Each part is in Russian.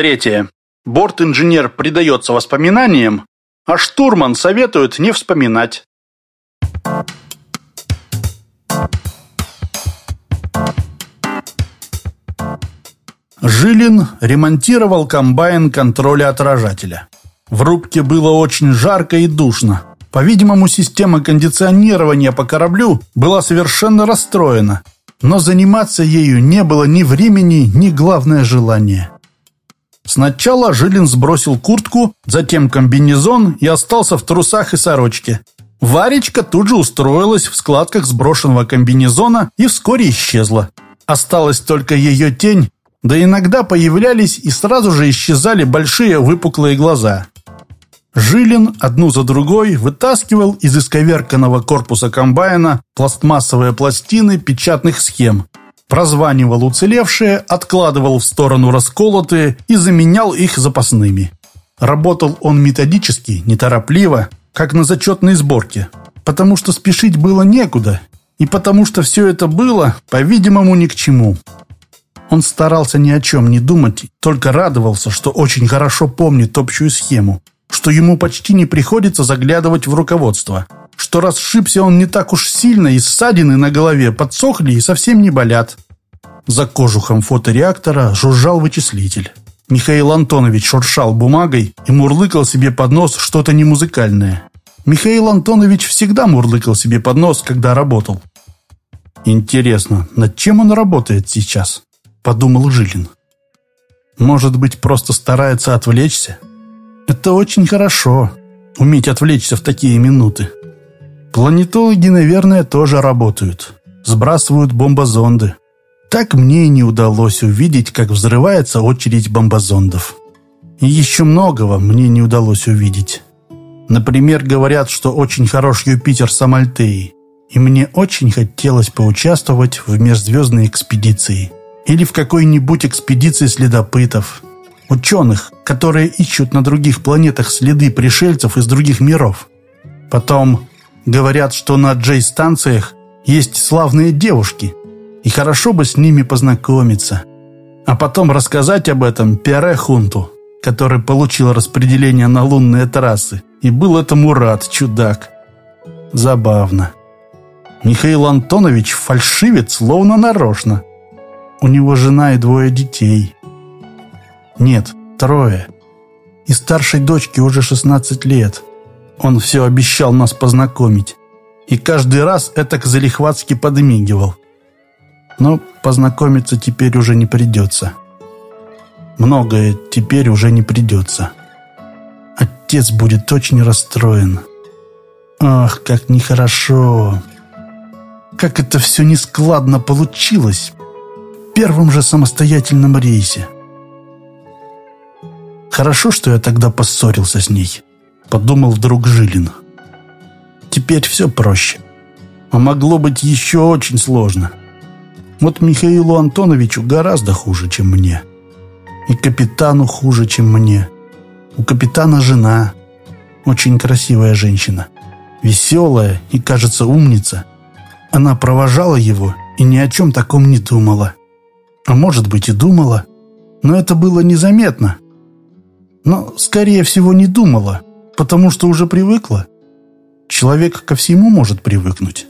Третье. Борт-инженер предается воспоминаниям, а штурман советует не вспоминать. Жилин ремонтировал комбайн контроля отражателя. В рубке было очень жарко и душно. По-видимому, система кондиционирования по кораблю была совершенно расстроена, но заниматься ею не было ни времени, ни главное желания. Сначала Жилин сбросил куртку, затем комбинезон и остался в трусах и сорочке. Варечка тут же устроилась в складках сброшенного комбинезона и вскоре исчезла. Осталась только ее тень, да иногда появлялись и сразу же исчезали большие выпуклые глаза. Жилин одну за другой вытаскивал из исковерканного корпуса комбайна пластмассовые пластины печатных схем, прозванивал уцелевшие, откладывал в сторону расколотые и заменял их запасными. Работал он методически, неторопливо, как на зачетной сборке, потому что спешить было некуда, и потому что все это было, по-видимому, ни к чему. Он старался ни о чем не думать, только радовался, что очень хорошо помнит общую схему, что ему почти не приходится заглядывать в руководство, что расшибся он не так уж сильно, и ссадины на голове подсохли и совсем не болят. За кожухом фотореактора жужжал вычислитель. Михаил Антонович шуршал бумагой и мурлыкал себе под нос что-то немузыкальное. Михаил Антонович всегда мурлыкал себе под нос, когда работал. «Интересно, над чем он работает сейчас?» – подумал Жилин. «Может быть, просто старается отвлечься?» Это очень хорошо, уметь отвлечься в такие минуты. Планетологи, наверное, тоже работают. Сбрасывают бомбозонды. Так мне и не удалось увидеть, как взрывается очередь бомбозондов. И еще многого мне не удалось увидеть. Например, говорят, что очень хорош Юпитер с. И мне очень хотелось поучаствовать в межзвездной экспедиции. Или в какой-нибудь экспедиции следопытов. Ученых, которые ищут на других планетах следы пришельцев из других миров. Потом говорят, что на Джей-станциях есть славные девушки, и хорошо бы с ними познакомиться. А потом рассказать об этом Пиаре Хунту, который получил распределение на лунные трассы, и был этому рад, чудак. Забавно. Михаил Антонович фальшивит, словно нарочно. У него жена и двое детей. Нет, трое. И старшей дочке уже 16 лет. Он все обещал нас познакомить. И каждый раз этак залихватски подмигивал. Но познакомиться теперь уже не придется. Многое теперь уже не придется. Отец будет очень расстроен. Ах, как нехорошо. Как это все нескладно получилось. В первом же самостоятельном рейсе. Хорошо, что я тогда поссорился с ней, подумал вдруг Жилин. Теперь все проще. А могло быть еще очень сложно. Вот Михаилу Антоновичу гораздо хуже, чем мне. И капитану хуже, чем мне. У капитана жена. Очень красивая женщина. Веселая и, кажется, умница. Она провожала его и ни о чем таком не думала. А может быть и думала. Но это было незаметно, но, скорее всего, не думала, потому что уже привыкла. Человек ко всему может привыкнуть.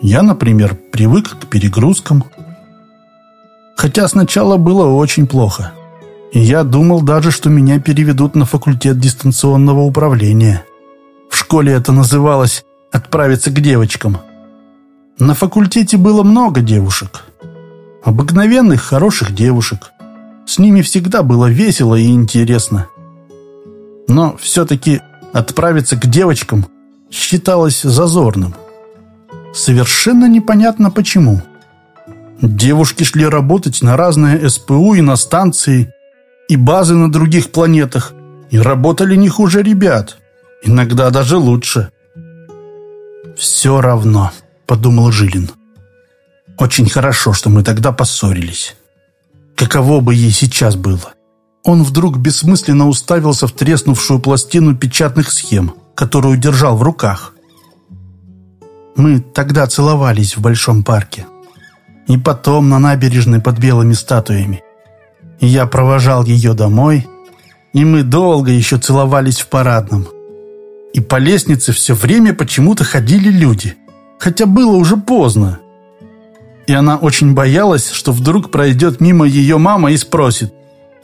Я, например, привык к перегрузкам. Хотя сначала было очень плохо. И я думал даже, что меня переведут на факультет дистанционного управления. В школе это называлось «отправиться к девочкам». На факультете было много девушек. Обыкновенных, хороших девушек. С ними всегда было весело и интересно. Но все-таки отправиться к девочкам считалось зазорным. Совершенно непонятно почему. Девушки шли работать на разные СПУ и на станции, и базы на других планетах, и работали не хуже ребят, иногда даже лучше. «Все равно», — подумал Жилин. «Очень хорошо, что мы тогда поссорились». Каково бы ей сейчас было? Он вдруг бессмысленно уставился в треснувшую пластину печатных схем, которую держал в руках. Мы тогда целовались в большом парке. И потом на набережной под белыми статуями. Я провожал ее домой, и мы долго еще целовались в парадном. И по лестнице все время почему-то ходили люди, хотя было уже поздно. И она очень боялась, что вдруг пройдет мимо ее мама и спросит,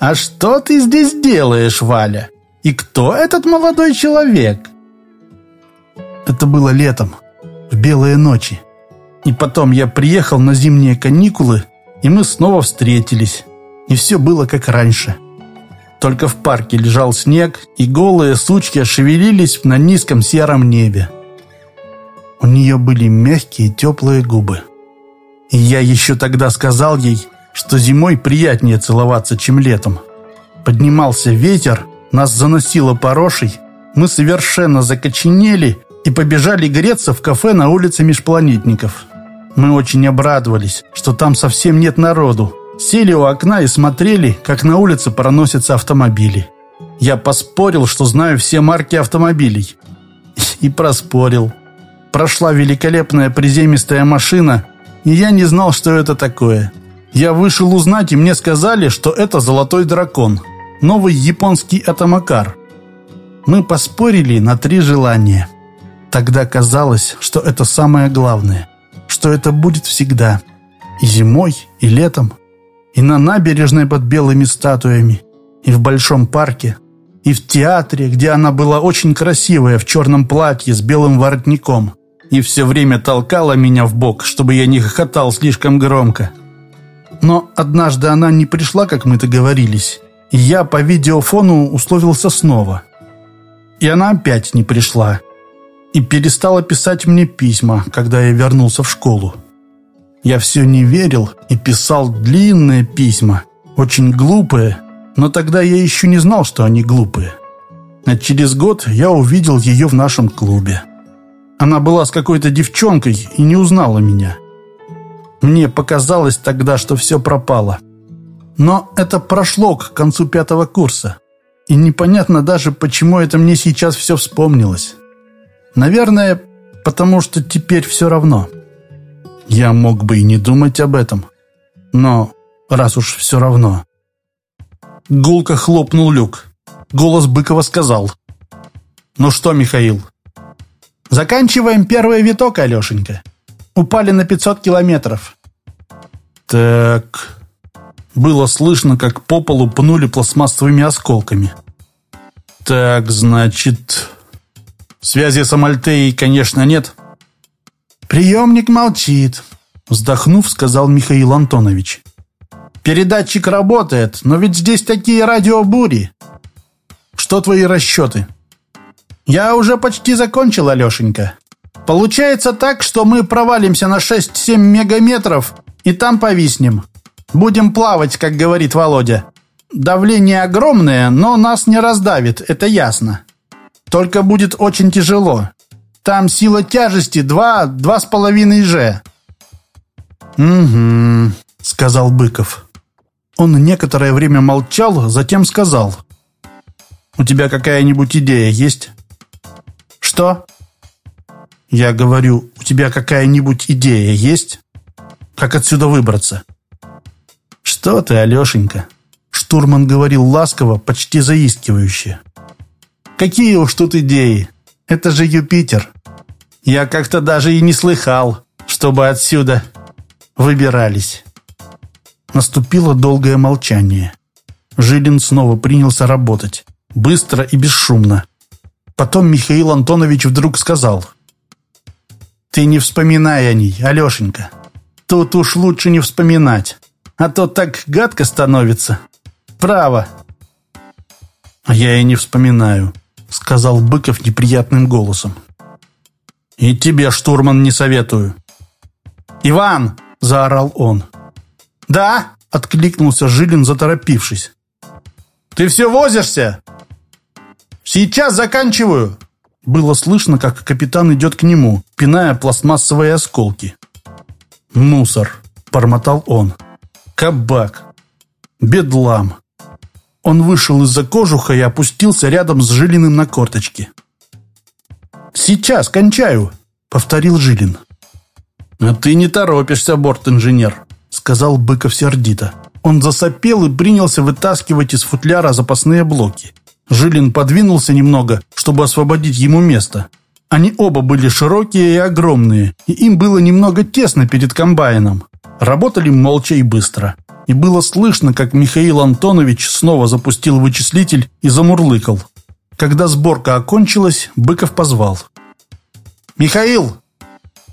«А что ты здесь делаешь, Валя? И кто этот молодой человек?» Это было летом, в белые ночи. И потом я приехал на зимние каникулы, и мы снова встретились. И все было как раньше. Только в парке лежал снег, и голые сучки шевелились на низком сером небе. У нее были мягкие теплые губы. И я еще тогда сказал ей, что зимой приятнее целоваться, чем летом. Поднимался ветер, нас заносило порошей, мы совершенно закоченели и побежали греться в кафе на улице Межпланетников. Мы очень обрадовались, что там совсем нет народу. Сели у окна и смотрели, как на улице проносятся автомобили. Я поспорил, что знаю все марки автомобилей. И проспорил. Прошла великолепная приземистая машина, и я не знал, что это такое. Я вышел узнать, и мне сказали, что это «Золотой дракон», новый японский атомакар. Мы поспорили на три желания. Тогда казалось, что это самое главное, что это будет всегда. И зимой, и летом, и на набережной под белыми статуями, и в большом парке, и в театре, где она была очень красивая в черном платье с белым воротником, и все время толкала меня в бок, чтобы я не хохотал слишком громко. Но однажды она не пришла, как мы договорились, и я по видеофону условился снова. И она опять не пришла, и перестала писать мне письма, когда я вернулся в школу. Я все не верил и писал длинные письма, очень глупые, но тогда я еще не знал, что они глупые. А через год я увидел ее в нашем клубе. Она была с какой-то девчонкой и не узнала меня. Мне показалось тогда, что все пропало. Но это прошло к концу пятого курса. И непонятно даже, почему это мне сейчас все вспомнилось. Наверное, потому что теперь все равно. Я мог бы и не думать об этом. Но раз уж все равно. Гулко хлопнул люк. Голос Быкова сказал. «Ну что, Михаил, Заканчиваем первый виток, Алешенька. Упали на 500 километров. Так... Было слышно, как по полу пнули пластмассовыми осколками. Так, значит... Связи с Амальтеей, конечно, нет. Приемник молчит, вздохнув, сказал Михаил Антонович. Передатчик работает, но ведь здесь такие радиобури. Что твои расчеты? «Я уже почти закончил, Алешенька. Получается так, что мы провалимся на 6-7 мегаметров и там повиснем. Будем плавать, как говорит Володя. Давление огромное, но нас не раздавит, это ясно. Только будет очень тяжело. Там сила тяжести 2-2,5 Ж». «Угу», — сказал Быков. Он некоторое время молчал, затем сказал. «У тебя какая-нибудь идея есть?» «Что?» «Я говорю, у тебя какая-нибудь идея есть? Как отсюда выбраться?» «Что ты, Алешенька?» Штурман говорил ласково, почти заискивающе. «Какие уж тут идеи? Это же Юпитер. Я как-то даже и не слыхал, чтобы отсюда выбирались». Наступило долгое молчание. Жилин снова принялся работать. Быстро и бесшумно. Потом Михаил Антонович вдруг сказал. «Ты не вспоминай о ней, Алешенька. Тут уж лучше не вспоминать, а то так гадко становится. Право». «А я и не вспоминаю», — сказал Быков неприятным голосом. «И тебе, штурман, не советую». «Иван!» — заорал он. «Да?» — откликнулся Жилин, заторопившись. «Ты все возишься? «Сейчас заканчиваю!» Было слышно, как капитан идет к нему, пиная пластмассовые осколки. «Мусор!» – бормотал он. «Кабак! Бедлам!» Он вышел из-за кожуха и опустился рядом с Жилиным на корточки. «Сейчас кончаю!» – повторил Жилин. «А ты не торопишься, борт-инженер!» – сказал Быков сердито. Он засопел и принялся вытаскивать из футляра запасные блоки. Жилин подвинулся немного, чтобы освободить ему место. Они оба были широкие и огромные, и им было немного тесно перед комбайном. Работали молча и быстро. И было слышно, как Михаил Антонович снова запустил вычислитель и замурлыкал. Когда сборка окончилась, Быков позвал. «Михаил,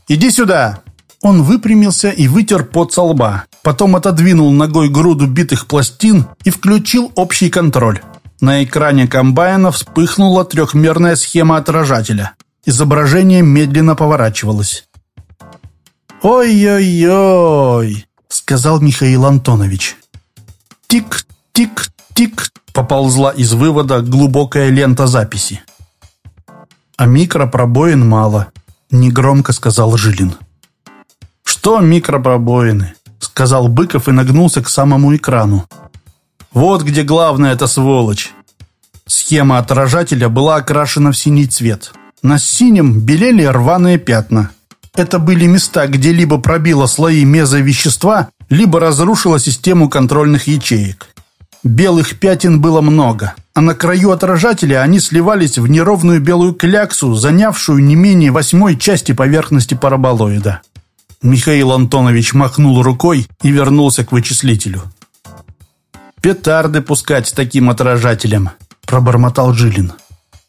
иди сюда!» Он выпрямился и вытер пот со лба. Потом отодвинул ногой груду битых пластин и включил общий контроль. На экране комбайна вспыхнула трехмерная схема отражателя. Изображение медленно поворачивалось. «Ой-ой-ой!» — сказал Михаил Антонович. «Тик-тик-тик!» — поползла из вывода голубая лента записи. «А микропробоин мало», — негромко сказал Жилин. «Что микропробоины?» — сказал Быков и нагнулся к самому экрану. «Вот где главная-то сволочь!» Схема отражателя была окрашена в синий цвет. На синем белели рваные пятна. Это были места, где либо пробило слои мезовещества, либо разрушило систему контрольных ячеек. Белых пятен было много, а на краю отражателя они сливались в неровную белую кляксу, занявшую не менее восьмой части поверхности параболоида. Михаил Антонович махнул рукой и вернулся к вычислителю. «Петарды пускать с таким отражателем», – пробормотал Жилин.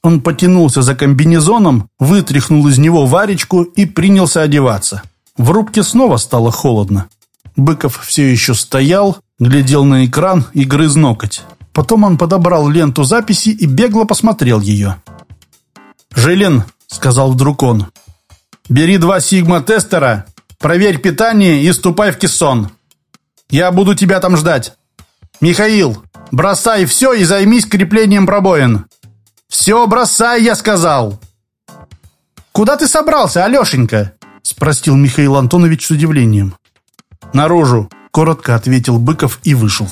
Он потянулся за комбинезоном, вытряхнул из него варечку и принялся одеваться. В рубке снова стало холодно. Быков все еще стоял, глядел на экран и грыз ноготь. Потом он подобрал ленту записи и бегло посмотрел ее. «Жилин», — сказал вдруг он, — «бери два сигма-тестера, проверь питание и ступай в кессон. Я буду тебя там ждать. Михаил, бросай все и займись креплением пробоин. «Все бросай, я сказал!» «Куда ты собрался, Алешенька?» — спросил Михаил Антонович с удивлением. «Наружу», — коротко ответил Быков и вышел.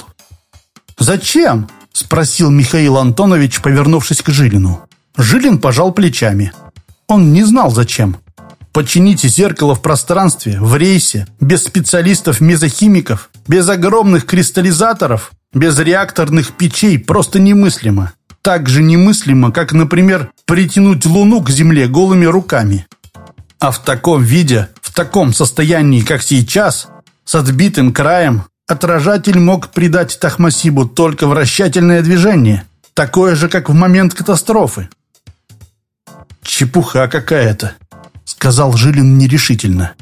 «Зачем?» — спросил Михаил Антонович, повернувшись к Жилину. Жилин пожал плечами. Он не знал, зачем. Почините зеркало в пространстве, в рейсе, без специалистов-мезохимиков, без огромных кристаллизаторов, без реакторных печей просто немыслимо так же немыслимо, как, например, притянуть Луну к Земле голыми руками. А в таком виде, в таком состоянии, как сейчас, с отбитым краем, отражатель мог придать Тахмасибу только вращательное движение, такое же, как в момент катастрофы. «Чепуха какая-то», — сказал Жилин нерешительно.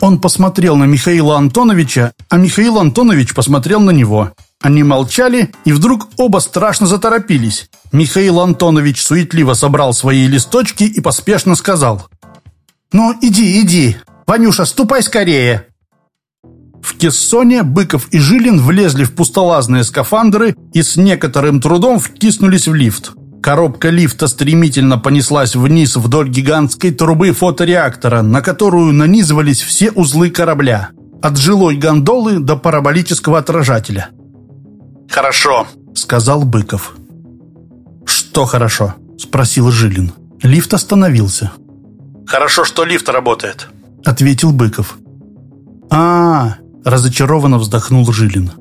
Он посмотрел на Михаила Антоновича, а Михаил Антонович посмотрел на него — они молчали, и вдруг оба страшно заторопились. Михаил Антонович суетливо собрал свои листочки и поспешно сказал. «Ну, иди, иди. Ванюша, ступай скорее!» В кессоне Быков и Жилин влезли в пустолазные скафандры и с некоторым трудом втиснулись в лифт. Коробка лифта стремительно понеслась вниз вдоль гигантской трубы фотореактора, на которую нанизывались все узлы корабля. От жилой гондолы до параболического отражателя. «Хорошо», — сказал Быков. «Что хорошо?» — спросил Жилин. Лифт остановился. «Хорошо, что лифт работает», — ответил Быков. а, -а, -а разочарованно вздохнул Жилин.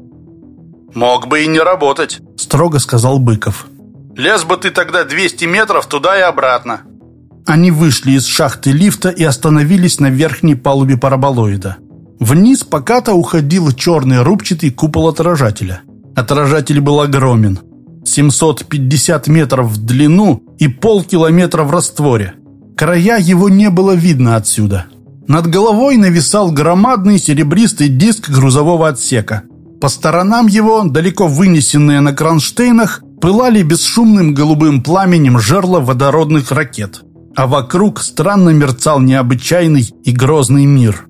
«Мог бы и не работать», — строго сказал Быков. «Лез бы ты тогда 200 метров туда и обратно». Они вышли из шахты лифта и остановились на верхней палубе параболоида. Вниз покато уходил черный рубчатый купол отражателя. Отражатель был огромен. 750 метров в длину и полкилометра в растворе. Края его не было видно отсюда. Над головой нависал громадный серебристый диск грузового отсека. По сторонам его, далеко вынесенные на кронштейнах, пылали бесшумным голубым пламенем жерла водородных ракет. А вокруг странно мерцал необычайный и грозный мир.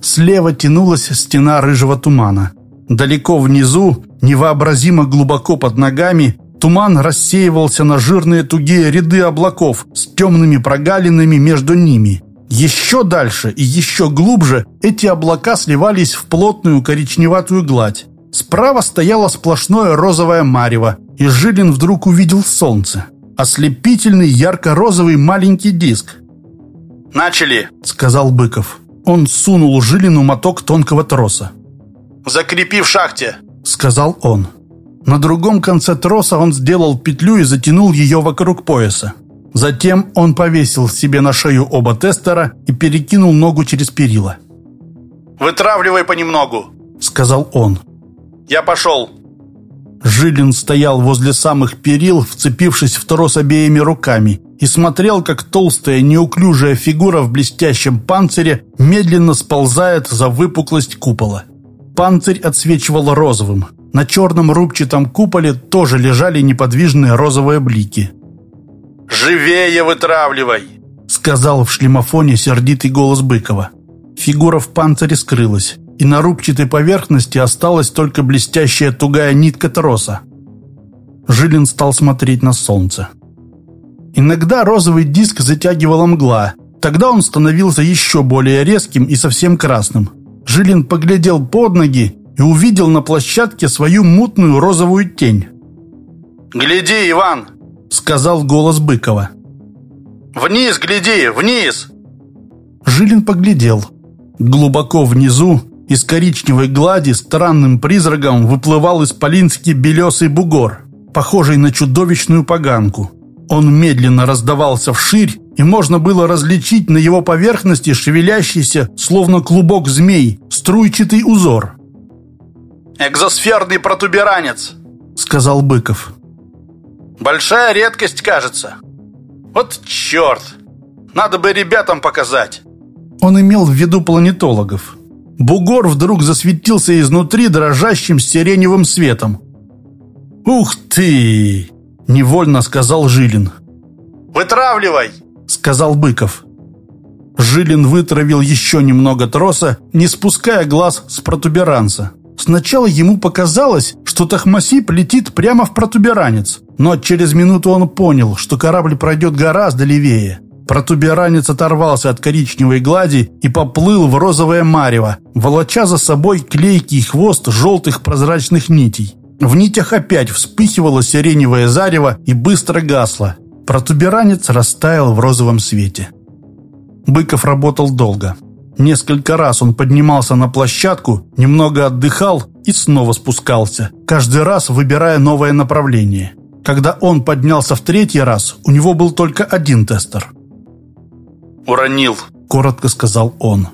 Слева тянулась стена рыжего тумана. Далеко внизу, невообразимо глубоко под ногами, туман рассеивался на жирные тугие ряды облаков с темными прогалинами между ними. Еще дальше и еще глубже эти облака сливались в плотную коричневатую гладь. Справа стояло сплошное розовое марево, и Жилин вдруг увидел солнце. Ослепительный ярко-розовый маленький диск. «Начали!» — сказал Быков. Он сунул Жилину моток тонкого троса. «Закрепи в шахте!» сказал он. На другом конце троса он сделал петлю и затянул ее вокруг пояса. Затем он повесил себе на шею оба тестера и перекинул ногу через перила. «Вытравливай понемногу», — сказал он. «Я пошел». Жилин стоял возле самых перил, вцепившись в трос обеими руками, и смотрел, как толстая неуклюжая фигура в блестящем панцире медленно сползает за выпуклость купола. Панцирь отсвечивал розовым. На черном рубчатом куполе тоже лежали неподвижные розовые блики. «Живее вытравливай!» — сказал в шлемофоне сердитый голос Быкова. Фигура в панцире скрылась, и на рубчатой поверхности осталась только блестящая тугая нитка троса. Жилин стал смотреть на солнце. Иногда розовый диск затягивала мгла. Тогда он становился еще более резким и совсем красным. Жилин поглядел под ноги и увидел на площадке свою мутную розовую тень. «Гляди, Иван!» — сказал голос Быкова. «Вниз гляди, вниз!» Жилин поглядел. Глубоко внизу, из коричневой глади, странным призраком выплывал исполинский белесый бугор, похожий на чудовищную поганку. Он медленно раздавался вширь, и можно было различить на его поверхности шевелящийся, словно клубок змей, струйчатый узор. «Экзосферный протуберанец», — сказал Быков. «Большая редкость, кажется. Вот черт! Надо бы ребятам показать». Он имел в виду планетологов. Бугор вдруг засветился изнутри дрожащим сиреневым светом. «Ух ты!» – невольно сказал Жилин. «Вытравливай!» – сказал Быков. Жилин вытравил еще немного троса, не спуская глаз с протуберанца. Сначала ему показалось, что Тахмасип летит прямо в протуберанец, но через минуту он понял, что корабль пройдет гораздо левее. Протуберанец оторвался от коричневой глади и поплыл в розовое марево, волоча за собой клейкий хвост желтых прозрачных нитей. В нитях опять вспыхивало сиреневое зарево и быстро гасло. Протуберанец растаял в розовом свете. Быков работал долго. Несколько раз он поднимался на площадку, немного отдыхал и снова спускался, каждый раз выбирая новое направление. Когда он поднялся в третий раз, у него был только один тестер. «Уронил», — коротко сказал он.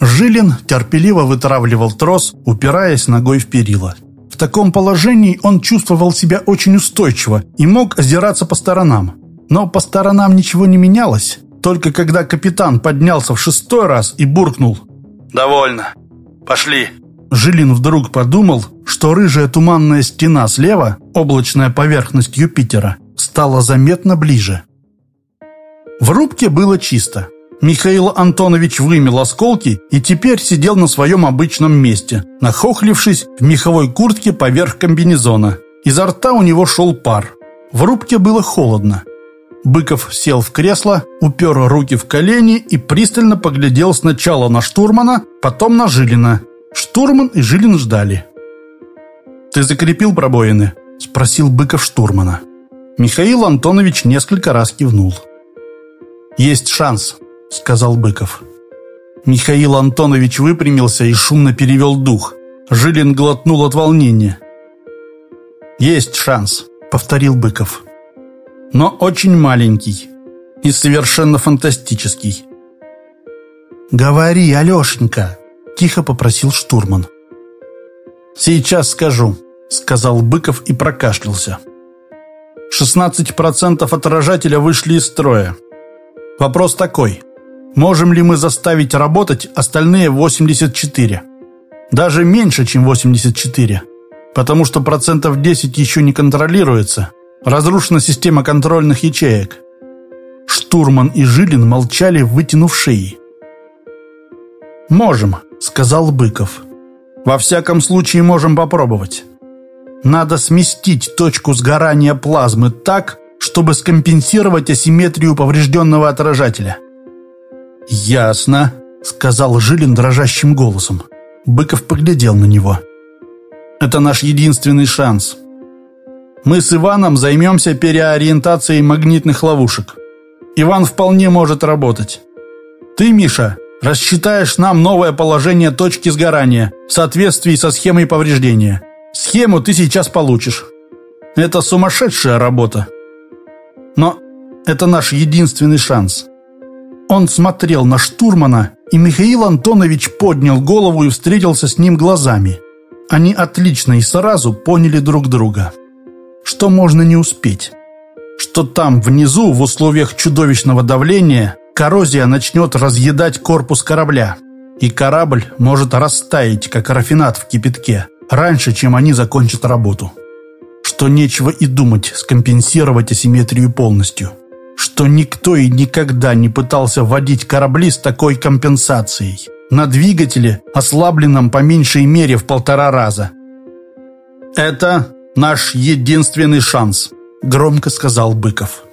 Жилин терпеливо вытравливал трос, упираясь ногой в перила. В таком положении он чувствовал себя очень устойчиво и мог озираться по сторонам. Но по сторонам ничего не менялось. Только когда капитан поднялся в шестой раз и буркнул «Довольно. Пошли». Жилин вдруг подумал, что рыжая туманная стена слева, облачная поверхность Юпитера, стала заметно ближе. В рубке было чисто. Михаил Антонович вымел осколки и теперь сидел на своем обычном месте, нахохлившись в меховой куртке поверх комбинезона. Изо рта у него шел пар. В рубке было холодно. Быков сел в кресло, упер руки в колени и пристально поглядел сначала на штурмана, потом на Жилина. Штурман и Жилин ждали. «Ты закрепил пробоины?» – спросил Быков штурмана. Михаил Антонович несколько раз кивнул. «Есть шанс», – сказал Быков. Михаил Антонович выпрямился и шумно перевел дух. Жилин глотнул от волнения. «Есть шанс», – повторил Быков но очень маленький и совершенно фантастический. «Говори, Алешенька!» – тихо попросил штурман. «Сейчас скажу», – сказал Быков и прокашлялся. «16% отражателя вышли из строя. Вопрос такой. Можем ли мы заставить работать остальные 84? Даже меньше, чем 84, потому что процентов 10 еще не контролируется, Разрушена система контрольных ячеек. Штурман и Жилин молчали, вытянув шеи. «Можем», — сказал Быков. «Во всяком случае можем попробовать. Надо сместить точку сгорания плазмы так, чтобы скомпенсировать асимметрию поврежденного отражателя». «Ясно», — сказал Жилин дрожащим голосом. Быков поглядел на него. «Это наш единственный шанс мы с Иваном займемся переориентацией магнитных ловушек. Иван вполне может работать. Ты, Миша, рассчитаешь нам новое положение точки сгорания в соответствии со схемой повреждения. Схему ты сейчас получишь. Это сумасшедшая работа. Но это наш единственный шанс. Он смотрел на штурмана, и Михаил Антонович поднял голову и встретился с ним глазами. Они отлично и сразу поняли друг друга. Что можно не успеть? Что там, внизу, в условиях чудовищного давления, коррозия начнет разъедать корпус корабля, и корабль может растаять, как рафинат в кипятке, раньше, чем они закончат работу. Что нечего и думать скомпенсировать асимметрию полностью что никто и никогда не пытался водить корабли с такой компенсацией. На двигателе, ослабленном по меньшей мере в полтора раза. «Это наш единственный шанс», — громко сказал Быков.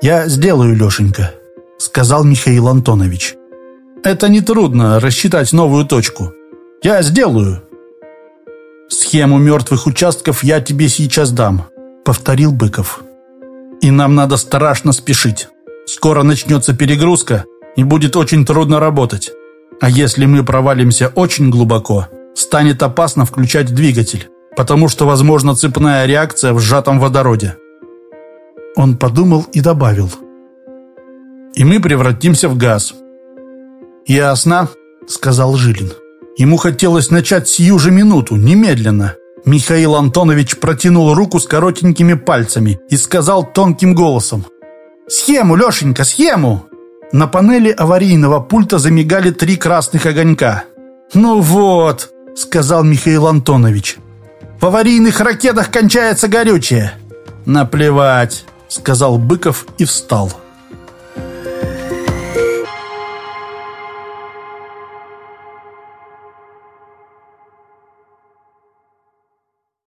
«Я сделаю, Лешенька», — сказал Михаил Антонович. «Это нетрудно, рассчитать новую точку. Я сделаю». «Схему мертвых участков я тебе сейчас дам», — повторил Быков. И нам надо страшно спешить. Скоро начнется перегрузка, и будет очень трудно работать. А если мы провалимся очень глубоко, станет опасно включать двигатель, потому что возможна цепная реакция в сжатом водороде. Он подумал и добавил. И мы превратимся в газ. «Ясно», — сказал Жилин. Ему хотелось начать сию же минуту, немедленно. Михаил Антонович протянул руку с коротенькими пальцами и сказал тонким голосом. «Схему, Лешенька, схему!» На панели аварийного пульта замигали три красных огонька. «Ну вот», — сказал Михаил Антонович. «В аварийных ракетах кончается горючее». «Наплевать», — сказал Быков и встал.